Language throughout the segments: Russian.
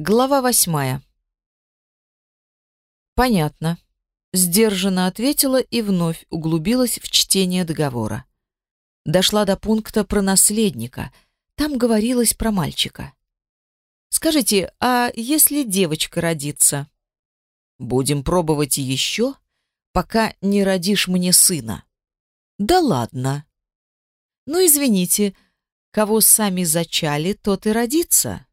Глава восьмая. Понятно. Сдержанно ответила и вновь углубилась в чтение договора. Дошла до пункта про наследника. Там говорилось про мальчика. Скажите, а если девочка родится? Будем пробовать еще, пока не родишь мне сына. Да ладно. Ну, извините, кого сами зачали, тот и родится.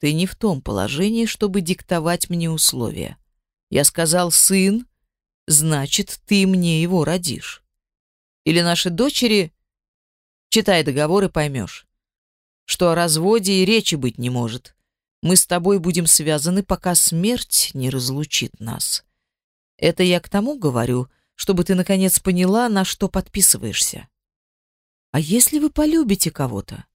Ты не в том положении, чтобы диктовать мне условия. Я сказал «сын», значит, ты мне его родишь. Или наши дочери... Читай договор и поймешь, что о разводе и речи быть не может. Мы с тобой будем связаны, пока смерть не разлучит нас. Это я к тому говорю, чтобы ты наконец поняла, на что подписываешься. А если вы полюбите кого-то?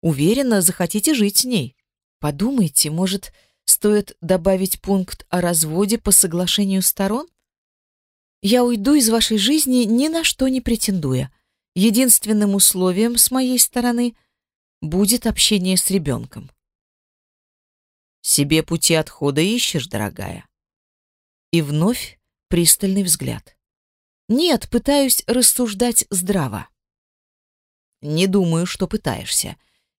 Уверена, захотите жить с ней. Подумайте, может, стоит добавить пункт о разводе по соглашению сторон? Я уйду из вашей жизни ни на что не претендуя. Единственным условием с моей стороны будет общение с ребенком. Себе пути отхода ищешь, дорогая. И вновь пристальный взгляд. Нет, пытаюсь рассуждать здраво. Не думаю, что пытаешься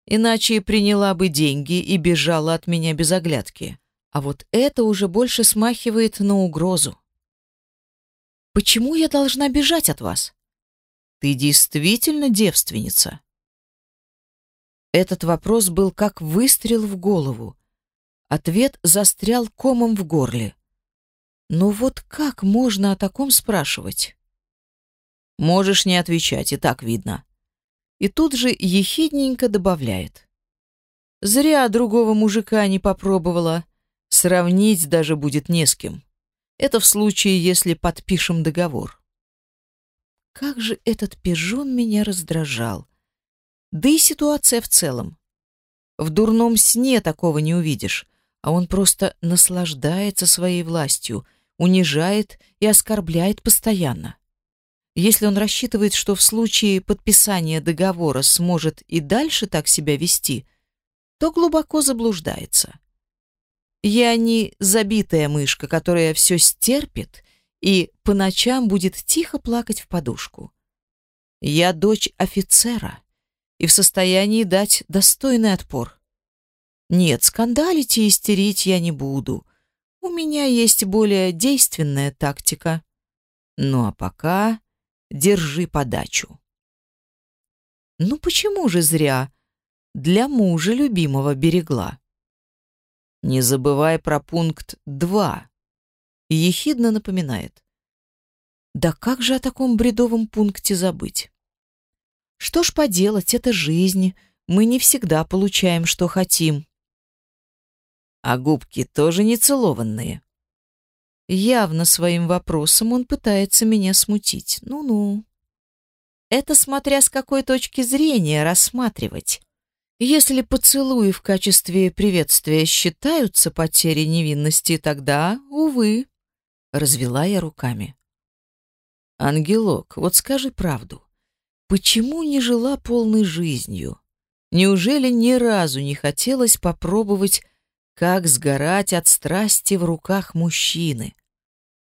иначе приняла бы деньги и бежала от меня без оглядки. А вот это уже больше смахивает на угрозу. Почему я должна бежать от вас? Ты действительно девственница? Этот вопрос был как выстрел в голову. Ответ застрял комом в горле. Но вот как можно о таком спрашивать? Можешь не отвечать, и так видно и тут же ехидненько добавляет. «Зря другого мужика не попробовала. Сравнить даже будет не с кем. Это в случае, если подпишем договор». Как же этот пижон меня раздражал. Да и ситуация в целом. В дурном сне такого не увидишь, а он просто наслаждается своей властью, унижает и оскорбляет постоянно. Если он рассчитывает, что в случае подписания договора сможет и дальше так себя вести, то глубоко заблуждается. Я не забитая мышка, которая все стерпит и по ночам будет тихо плакать в подушку. Я дочь офицера и в состоянии дать достойный отпор. Нет, скандалить и истерить я не буду. У меня есть более действенная тактика. Ну а пока Держи подачу. Ну почему же зря? Для мужа любимого берегла. Не забывай про пункт 2. Ехидно напоминает. Да как же о таком бредовом пункте забыть? Что ж поделать, это жизнь. Мы не всегда получаем, что хотим. А губки тоже не целованные. Явно своим вопросом он пытается меня смутить. Ну-ну. Это смотря с какой точки зрения рассматривать. Если поцелуи в качестве приветствия считаются потерей невинности, тогда, увы, развела я руками. Ангелок, вот скажи правду. Почему не жила полной жизнью? Неужели ни разу не хотелось попробовать как сгорать от страсти в руках мужчины.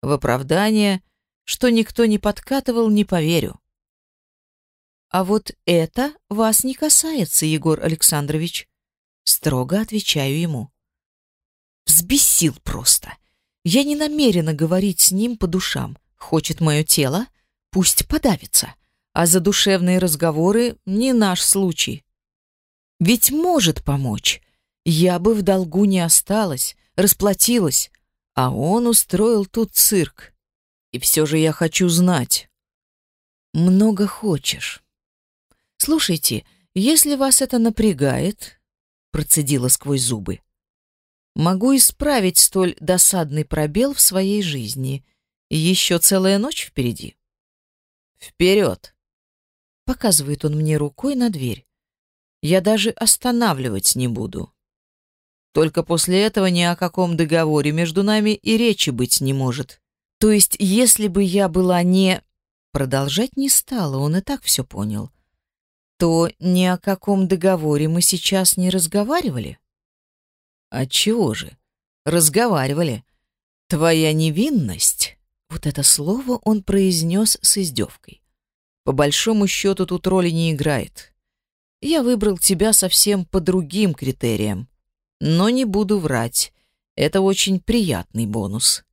В оправдание, что никто не подкатывал, не поверю. А вот это вас не касается, Егор Александрович, строго отвечаю ему. Взбесил просто. Я не намерена говорить с ним по душам. Хочет мое тело, пусть подавится. А задушевные разговоры не наш случай. Ведь может помочь я бы в долгу не осталась, расплатилась, а он устроил тут цирк. И все же я хочу знать. Много хочешь. Слушайте, если вас это напрягает, процедила сквозь зубы, могу исправить столь досадный пробел в своей жизни. Еще целая ночь впереди. Вперед! Показывает он мне рукой на дверь. Я даже останавливать не буду. Только после этого ни о каком договоре между нами и речи быть не может. То есть, если бы я была не... Продолжать не стала, он и так все понял. То ни о каком договоре мы сейчас не разговаривали? Отчего же? Разговаривали. Твоя невинность, вот это слово он произнес с издевкой. По большому счету тут роли не играет. Я выбрал тебя совсем по другим критериям. Но не буду врать. Это очень приятный бонус.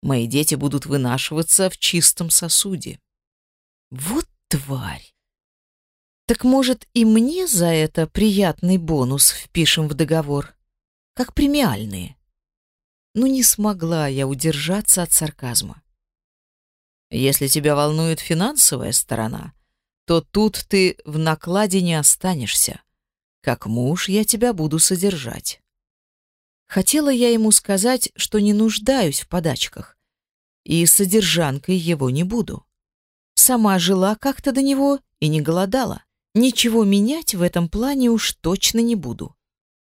Мои дети будут вынашиваться в чистом сосуде. Вот тварь! Так может и мне за это приятный бонус впишем в договор? Как премиальные? Ну не смогла я удержаться от сарказма. Если тебя волнует финансовая сторона, то тут ты в накладе не останешься. Как муж я тебя буду содержать. Хотела я ему сказать, что не нуждаюсь в подачках, и содержанкой его не буду. Сама жила как-то до него и не голодала. Ничего менять в этом плане уж точно не буду.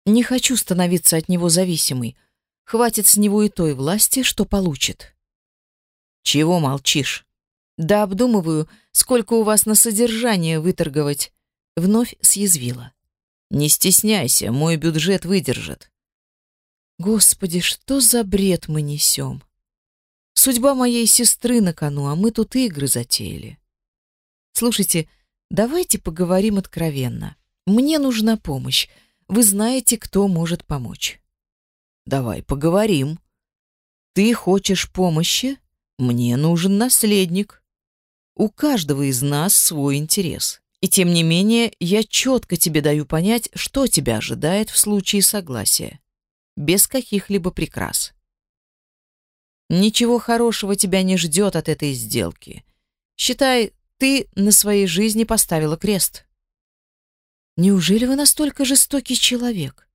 Не хочу становиться от него зависимой. Хватит с него и той власти, что получит. Чего молчишь? Да обдумываю, сколько у вас на содержание выторговать. Вновь съязвила. Не стесняйся, мой бюджет выдержит. Господи, что за бред мы несем? Судьба моей сестры на кону, а мы тут игры затеяли. Слушайте, давайте поговорим откровенно. Мне нужна помощь. Вы знаете, кто может помочь. Давай поговорим. Ты хочешь помощи? Мне нужен наследник. У каждого из нас свой интерес. И тем не менее, я четко тебе даю понять, что тебя ожидает в случае согласия без каких-либо прикрас. Ничего хорошего тебя не ждет от этой сделки. Считай, ты на своей жизни поставила крест. Неужели вы настолько жестокий человек?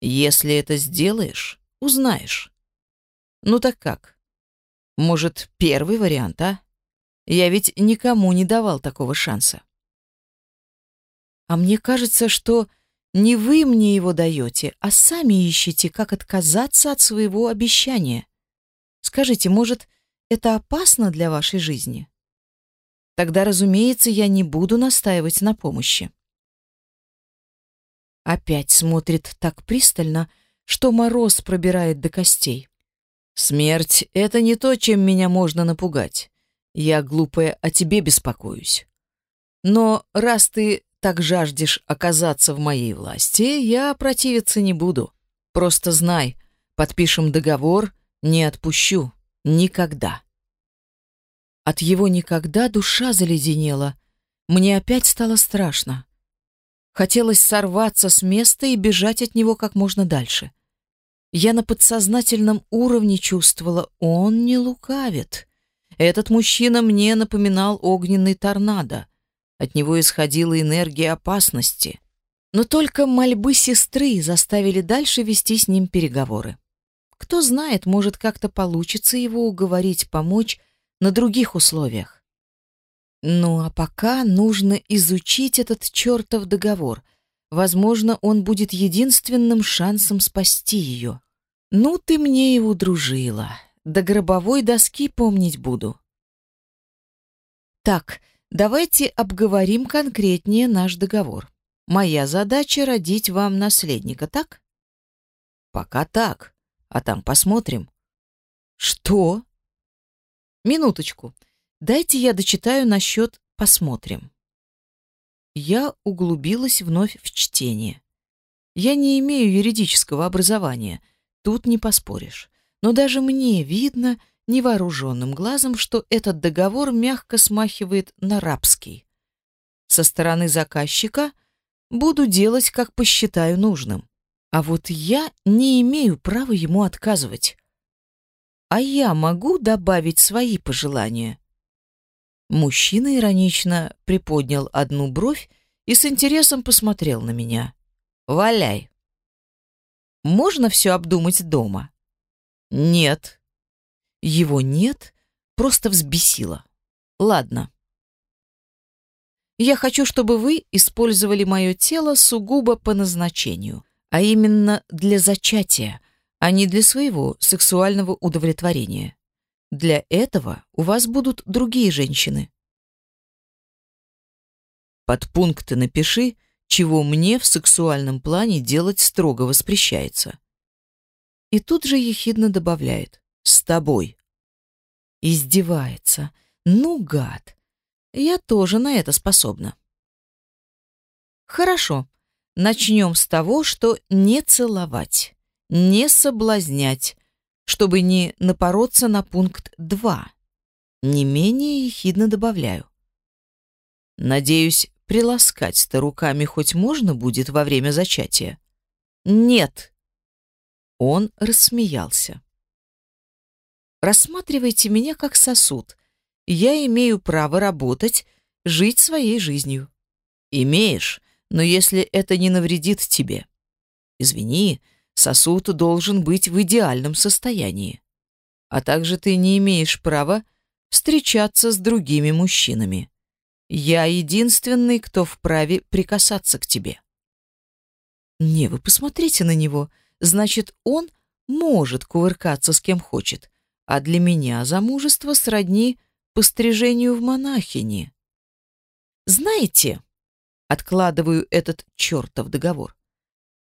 Если это сделаешь, узнаешь. Ну так как? Может, первый вариант, а? Я ведь никому не давал такого шанса. А мне кажется, что не вы мне его даете, а сами ищете, как отказаться от своего обещания. Скажите, может, это опасно для вашей жизни? Тогда, разумеется, я не буду настаивать на помощи. Опять смотрит так пристально, что мороз пробирает до костей. Смерть — это не то, чем меня можно напугать. Я, глупая, о тебе беспокоюсь. Но раз ты так жаждешь оказаться в моей власти, я противиться не буду. Просто знай, подпишем договор, не отпущу. Никогда. От его никогда душа заледенела. Мне опять стало страшно. Хотелось сорваться с места и бежать от него как можно дальше. Я на подсознательном уровне чувствовала, он не лукавит. Этот мужчина мне напоминал огненный торнадо. От него исходила энергия опасности. Но только мольбы сестры заставили дальше вести с ним переговоры. Кто знает, может, как-то получится его уговорить помочь на других условиях. Ну а пока нужно изучить этот чертов договор. Возможно, он будет единственным шансом спасти ее. Ну ты мне и удружила. До гробовой доски помнить буду. Так, Давайте обговорим конкретнее наш договор. Моя задача родить вам наследника, так? Пока так, а там посмотрим. Что? Минуточку. Дайте я дочитаю насчет «посмотрим». Я углубилась вновь в чтение. Я не имею юридического образования, тут не поспоришь. Но даже мне видно, невооруженным глазом, что этот договор мягко смахивает на рабский. Со стороны заказчика буду делать, как посчитаю нужным. А вот я не имею права ему отказывать. А я могу добавить свои пожелания. Мужчина иронично приподнял одну бровь и с интересом посмотрел на меня. «Валяй!» «Можно все обдумать дома?» «Нет», его нет, просто взбесило. Ладно. Я хочу, чтобы вы использовали мое тело сугубо по назначению, а именно для зачатия, а не для своего сексуального удовлетворения. Для этого у вас будут другие женщины. Под пункты напиши чего мне в сексуальном плане делать строго воспрещается. И тут же ехидно добавляет «с тобой». Издевается. Ну, гад. Я тоже на это способна. Хорошо. Начнем с того, что не целовать, не соблазнять, чтобы не напороться на пункт 2. Не менее ехидно добавляю. Надеюсь, приласкать-то руками хоть можно будет во время зачатия? Нет. Он рассмеялся. Рассматривайте меня как сосуд. Я имею право работать, жить своей жизнью. Имеешь, но если это не навредит тебе. Извини, сосуд должен быть в идеальном состоянии. А также ты не имеешь права встречаться с другими мужчинами. Я единственный, кто вправе прикасаться к тебе. Не, вы посмотрите на него. Значит, он может кувыркаться с кем хочет, а для меня замужество сродни пострижению в монахини. Знаете, откладываю этот чертов договор.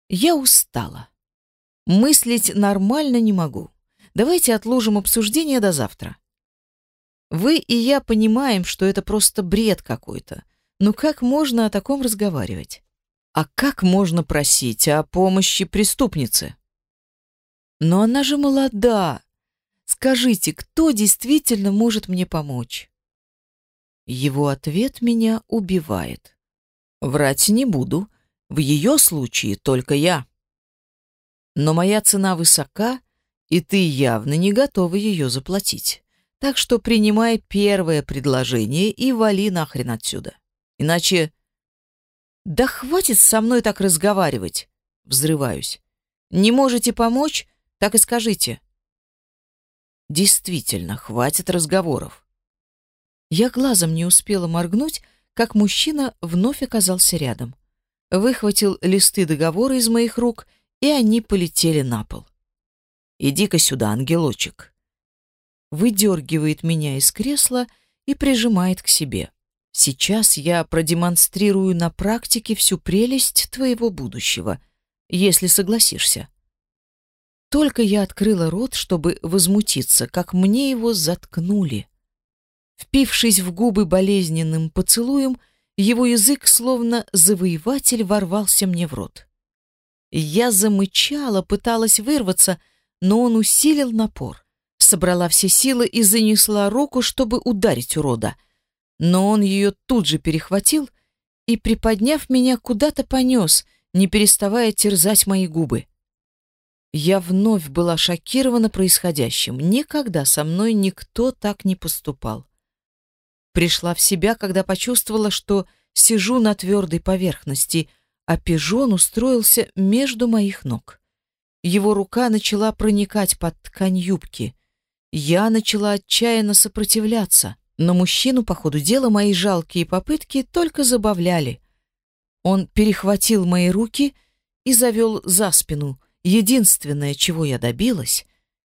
Я устала. Мыслить нормально не могу. Давайте отложим обсуждение до завтра. Вы и я понимаем, что это просто бред какой-то. Но как можно о таком разговаривать? А как можно просить о помощи преступнице? Но она же молода. Скажите, кто действительно может мне помочь? Его ответ меня убивает. Врать не буду. В ее случае только я. Но моя цена высока, и ты явно не готова ее заплатить. Так что принимай первое предложение и вали нахрен отсюда. Иначе... Да хватит со мной так разговаривать. Взрываюсь. Не можете помочь? Так и скажите. Действительно, хватит разговоров. Я глазом не успела моргнуть, как мужчина вновь оказался рядом. Выхватил листы договора из моих рук, и они полетели на пол. «Иди-ка сюда, ангелочек». Выдергивает меня из кресла и прижимает к себе. Сейчас я продемонстрирую на практике всю прелесть твоего будущего, если согласишься. Только я открыла рот, чтобы возмутиться, как мне его заткнули. Впившись в губы болезненным поцелуем, его язык, словно завоеватель, ворвался мне в рот. Я замычала, пыталась вырваться, но он усилил напор. Собрала все силы и занесла руку, чтобы ударить урода. Но он ее тут же перехватил и, приподняв меня, куда-то понес, не переставая терзать мои губы. Я вновь была шокирована происходящим. Никогда со мной никто так не поступал. Пришла в себя, когда почувствовала, что сижу на твердой поверхности, а пижон устроился между моих ног. Его рука начала проникать под ткань юбки. Я начала отчаянно сопротивляться, но мужчину, по ходу дела, мои жалкие попытки только забавляли. Он перехватил мои руки и завел за спину. Единственное, чего я добилась,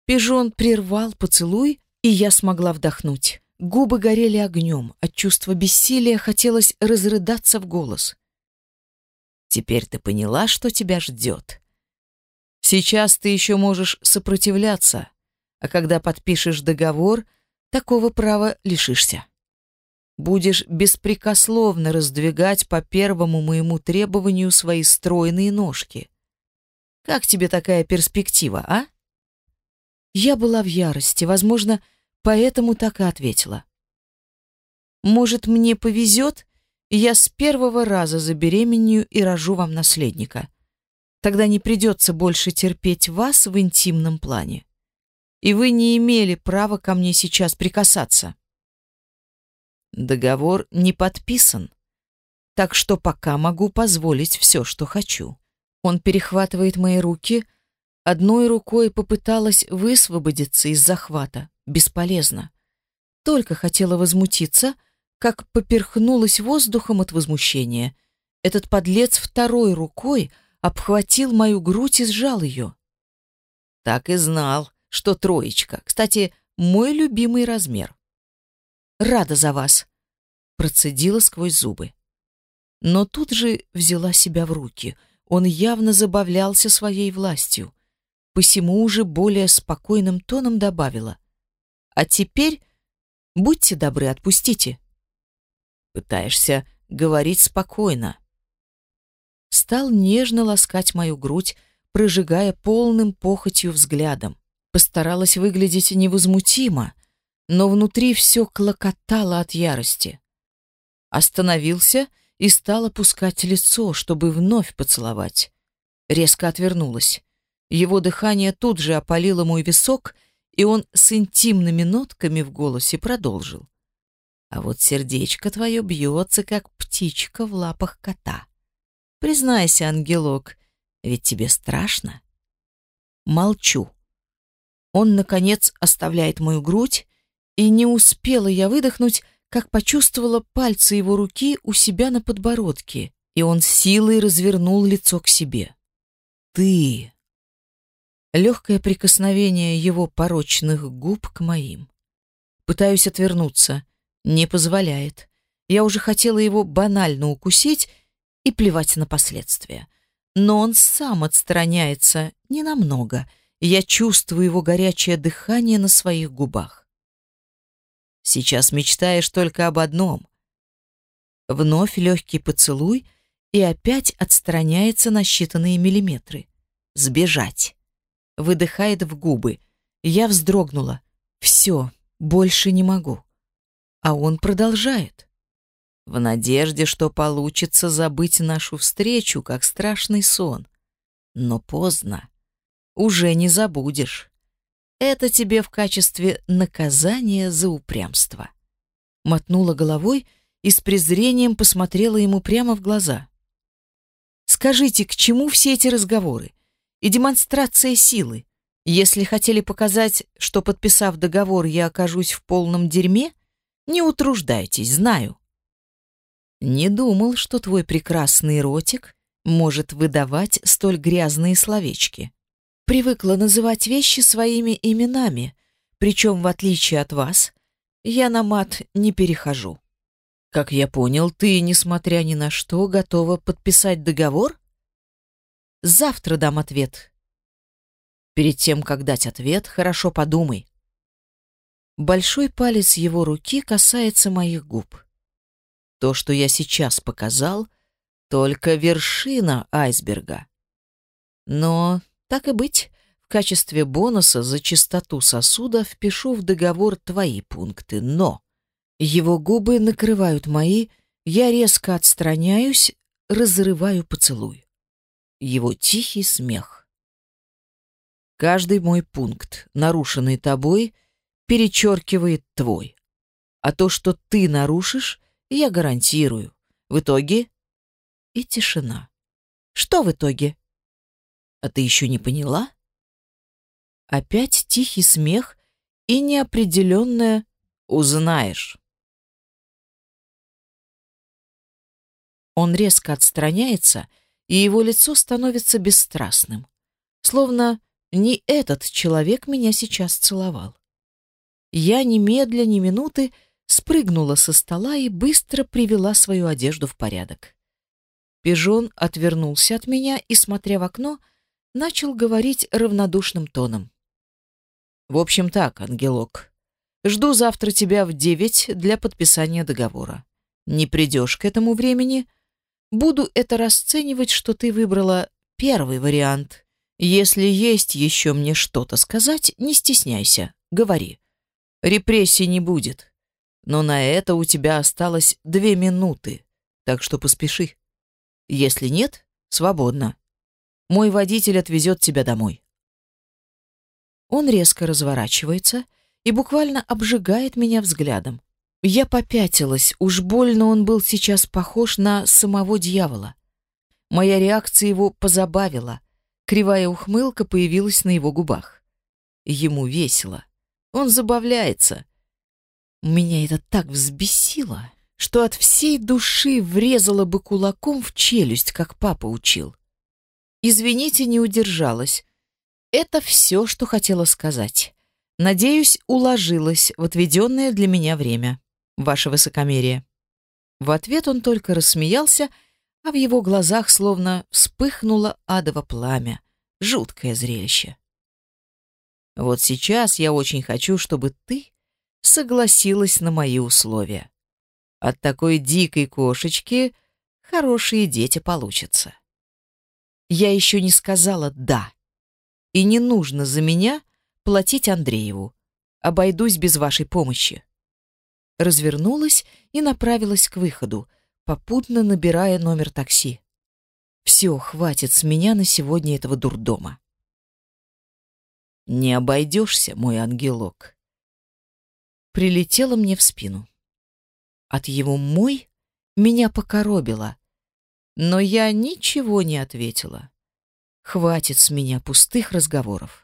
пижон прервал поцелуй, и я смогла вдохнуть. Губы горели огнем, от чувства бессилия хотелось разрыдаться в голос. «Теперь ты поняла, что тебя ждет. Сейчас ты еще можешь сопротивляться, а когда подпишешь договор, такого права лишишься. Будешь беспрекословно раздвигать по первому моему требованию свои стройные ножки. Как тебе такая перспектива, а?» Я была в ярости, возможно, поэтому так и ответила. Может, мне повезет, и я с первого раза забеременею и рожу вам наследника. Тогда не придется больше терпеть вас в интимном плане. И вы не имели права ко мне сейчас прикасаться. Договор не подписан, так что пока могу позволить все, что хочу. Он перехватывает мои руки, одной рукой попыталась высвободиться из захвата. Бесполезно. Только хотела возмутиться, как поперхнулась воздухом от возмущения. Этот подлец второй рукой обхватил мою грудь и сжал ее. Так и знал, что троечка. Кстати, мой любимый размер. Рада за вас, процедила сквозь зубы. но тут же взяла себя в руки. Он явно забавлялся своей властью. Посему уже более спокойным тоном добавила. «А теперь будьте добры, отпустите». «Пытаешься говорить спокойно». Стал нежно ласкать мою грудь, прожигая полным похотью взглядом. Постаралась выглядеть невозмутимо, но внутри все клокотало от ярости. Остановился и стал опускать лицо, чтобы вновь поцеловать. Резко отвернулась. Его дыхание тут же опалило мой висок, и он с интимными нотками в голосе продолжил. А вот сердечко твое бьется, как птичка в лапах кота. Признайся, ангелок, ведь тебе страшно? Молчу. Он, наконец, оставляет мою грудь, и не успела я выдохнуть, как почувствовала пальцы его руки у себя на подбородке, и он силой развернул лицо к себе. «Ты!» Легкое прикосновение его порочных губ к моим. Пытаюсь отвернуться. Не позволяет. Я уже хотела его банально укусить и плевать на последствия. Но он сам отстраняется ненамного. Я чувствую его горячее дыхание на своих губах. Сейчас мечтаешь только об одном. Вновь легкий поцелуй и опять отстраняется на считанные миллиметры. Сбежать. Выдыхает в губы. Я вздрогнула. Все, больше не могу. А он продолжает. В надежде, что получится забыть нашу встречу, как страшный сон. Но поздно. Уже не забудешь. Это тебе в качестве наказания за упрямство. Мотнула головой и с презрением посмотрела ему прямо в глаза. Скажите, к чему все эти разговоры и демонстрация силы? Если хотели показать, что подписав договор, я окажусь в полном дерьме, не утруждайтесь, знаю. Не думал, что твой прекрасный ротик может выдавать столь грязные словечки привыкла называть вещи своими именами, причем, в отличие от вас, я на мат не перехожу. Как я понял, ты, несмотря ни на что, готова подписать договор? Завтра дам ответ. Перед тем, как дать ответ, хорошо подумай. Большой палец его руки касается моих губ. То, что я сейчас показал, только вершина айсберга. Но так и быть, в качестве бонуса за чистоту сосуда впишу в договор твои пункты, но... Его губы накрывают мои, я резко отстраняюсь, разрываю поцелуй. Его тихий смех. Каждый мой пункт, нарушенный тобой, перечеркивает твой. А то, что ты нарушишь, я гарантирую. В итоге... И тишина. Что в итоге? А ты еще не поняла? Опять тихий смех и неопределенное «узнаешь». Он резко отстраняется, и его лицо становится бесстрастным, словно не этот человек меня сейчас целовал. Я немедля ни минуты спрыгнула со стола и быстро привела свою одежду в порядок. Пижон отвернулся от меня и, смотря в окно, начал говорить равнодушным тоном. «В общем так, ангелок, жду завтра тебя в девять для подписания договора. Не придешь к этому времени, буду это расценивать, что ты выбрала первый вариант. Если есть еще мне что-то сказать, не стесняйся, говори. Репрессий не будет, но на это у тебя осталось две минуты, так что поспеши. Если нет, свободно. Мой водитель отвезет тебя домой. Он резко разворачивается и буквально обжигает меня взглядом. Я попятилась, уж больно он был сейчас похож на самого дьявола. Моя реакция его позабавила. Кривая ухмылка появилась на его губах. Ему весело. Он забавляется. Меня это так взбесило, что от всей души врезала бы кулаком в челюсть, как папа учил. Извините, не удержалась. Это все, что хотела сказать. Надеюсь, уложилась в отведенное для меня время. Ваше высокомерие. В ответ он только рассмеялся, а в его глазах словно вспыхнуло адово пламя. Жуткое зрелище. Вот сейчас я очень хочу, чтобы ты согласилась на мои условия. От такой дикой кошечки хорошие дети получатся. Я еще не сказала «да». И не нужно за меня платить Андрееву. Обойдусь без вашей помощи. Развернулась и направилась к выходу, попутно набирая номер такси. Все, хватит с меня на сегодня этого дурдома. Не обойдешься, мой ангелок. Прилетело мне в спину. От его «мой» меня покоробило, но я ничего не ответила. Хватит с меня пустых разговоров.